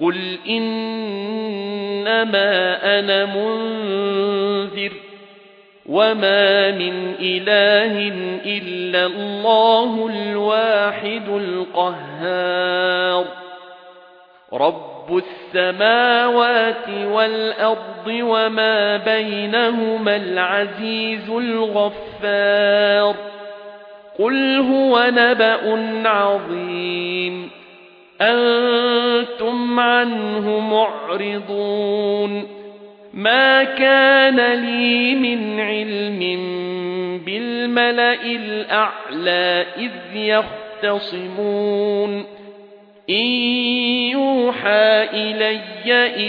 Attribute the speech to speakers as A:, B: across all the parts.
A: قل إنما أنا منذر وما من إله إلا الله الواحد القهار. رب السماوات والأرض وما بينهما العزيز الغفار. قل هو نبأ عظيم. أنتم عنه معرضون. ما كان لي من علم بالملأ الأعلى إذ يختصمون. إن يوحى إلي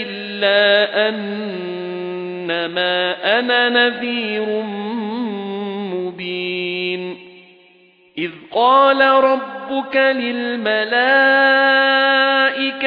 A: إلا أنما أنا نذير مبين. إذ قال ربك للملائكة